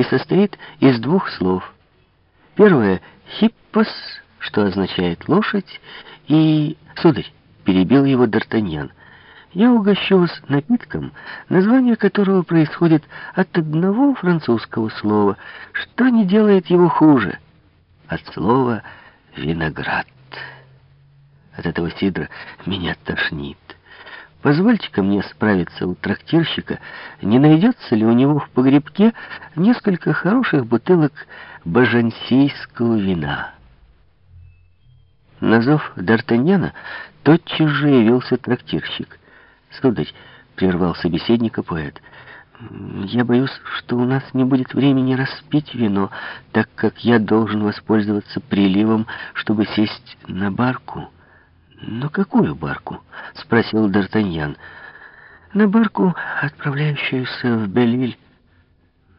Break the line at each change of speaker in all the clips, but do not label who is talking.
и состоит из двух слов. Первое — «хиппос», что означает «лошадь», и «сударь», — перебил его Д'Артаньян. «Я угощу вас напитком, название которого происходит от одного французского слова, что не делает его хуже, от слова «виноград». От этого сидра меня тошнит. Позвольте-ка мне справиться у трактирщика, не найдется ли у него в погребке несколько хороших бутылок бажансийского вина. На зов Д'Артаньяна тотчас же явился трактирщик. «Сударь», — прервал собеседника поэт, — «я боюсь, что у нас не будет времени распить вино, так как я должен воспользоваться приливом, чтобы сесть на барку». «Но какую барку?» — спросил Д'Артаньян. «На барку, отправляющуюся в Белиль».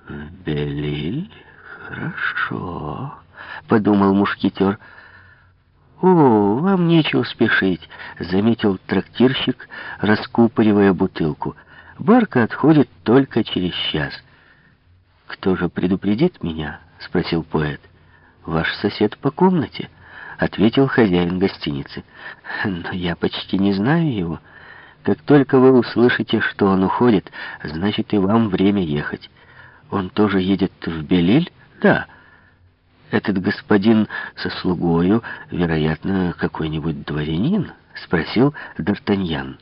«В Белиль? Хорошо», — подумал мушкетер. «О, вам нечего спешить», — заметил трактирщик, раскупоривая бутылку. «Барка отходит только через час». «Кто же предупредит меня?» — спросил поэт. «Ваш сосед по комнате» ответил хозяин гостиницы. «Но я почти не знаю его. Как только вы услышите, что он уходит, значит и вам время ехать. Он тоже едет в Белиль? Да. Этот господин со слугою, вероятно, какой-нибудь дворянин?» — спросил Д'Артаньян.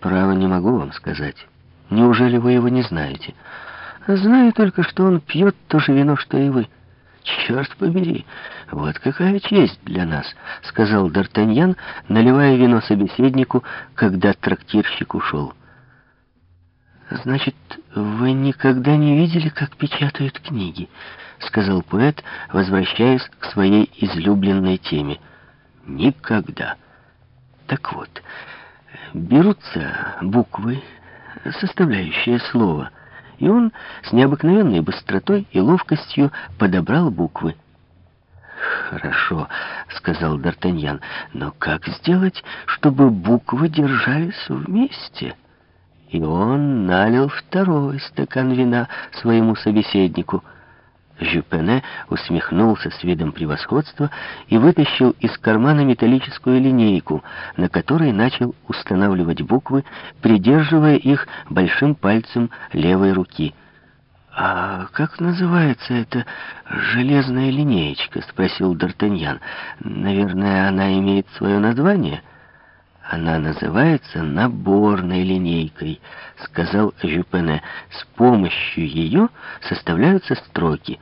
«Право не могу вам сказать. Неужели вы его не знаете?» «Знаю только, что он пьет то же вино, что и вы». «Черт побери, вот какая честь для нас», — сказал Д'Артаньян, наливая вино собеседнику, когда трактирщик ушел. «Значит, вы никогда не видели, как печатают книги?» — сказал поэт, возвращаясь к своей излюбленной теме. «Никогда». Так вот, берутся буквы, составляющие слово — и он с необыкновенной быстротой и ловкостью подобрал буквы. «Хорошо», — сказал Д'Артаньян, — «но как сделать, чтобы буквы держались вместе?» И он налил второй стакан вина своему собеседнику — Жюпене усмехнулся с видом превосходства и вытащил из кармана металлическую линейку, на которой начал устанавливать буквы, придерживая их большим пальцем левой руки. «А как называется эта железная линеечка?» — спросил Д'Артаньян. «Наверное, она имеет свое название?» «Она называется наборной линейкой», — сказал Жюпене. «С помощью ее составляются строки».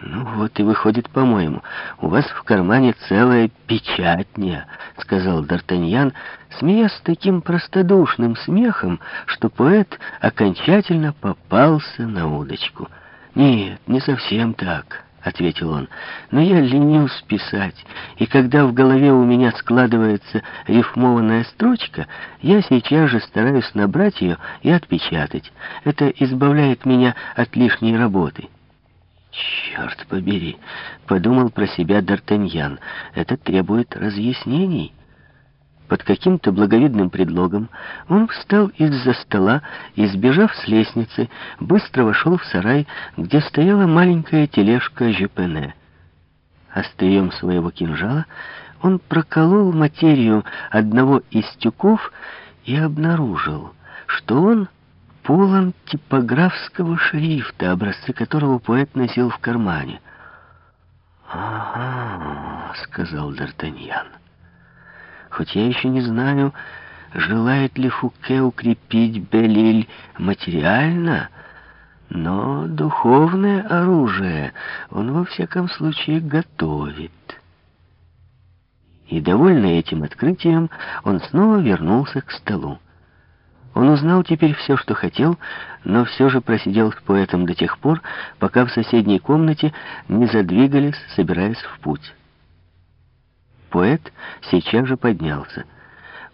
«Ну вот и выходит, по-моему, у вас в кармане целая печатня», — сказал Д'Артаньян, смеясь таким простодушным смехом, что поэт окончательно попался на удочку. «Нет, не совсем так», — ответил он, — «но я ленюсь писать, и когда в голове у меня складывается рифмованная строчка, я сейчас же стараюсь набрать ее и отпечатать. Это избавляет меня от лишней работы». «Черт побери!» — подумал про себя Д'Артаньян. «Это требует разъяснений». Под каким-то благовидным предлогом он встал из-за стола и, сбежав с лестницы, быстро вошел в сарай, где стояла маленькая тележка Жюпене. Острием своего кинжала он проколол материю одного из тюков и обнаружил, что он полон типографского шрифта, образцы которого поэт носил в кармане. «Ага», — сказал Д'Артаньян. «Хоть я еще не знаю, желает ли Фуке укрепить Белиль материально, но духовное оружие он во всяком случае готовит». И, довольный этим открытием, он снова вернулся к столу. Он узнал теперь все, что хотел, но все же просидел с поэтом до тех пор, пока в соседней комнате не задвигались, собираясь в путь. Поэт сейчас же поднялся.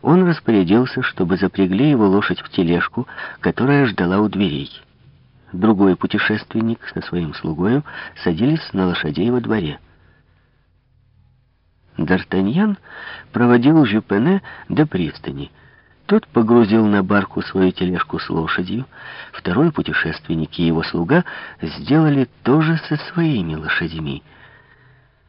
Он распорядился, чтобы запрягли его лошадь в тележку, которая ждала у дверей. Другой путешественник со своим слугою садились на лошадей во дворе. Д'Артаньян проводил Жюпене до пристани — Тот погрузил на барку свою тележку с лошадью. Второй путешественник и его слуга сделали то же со своими лошадьми —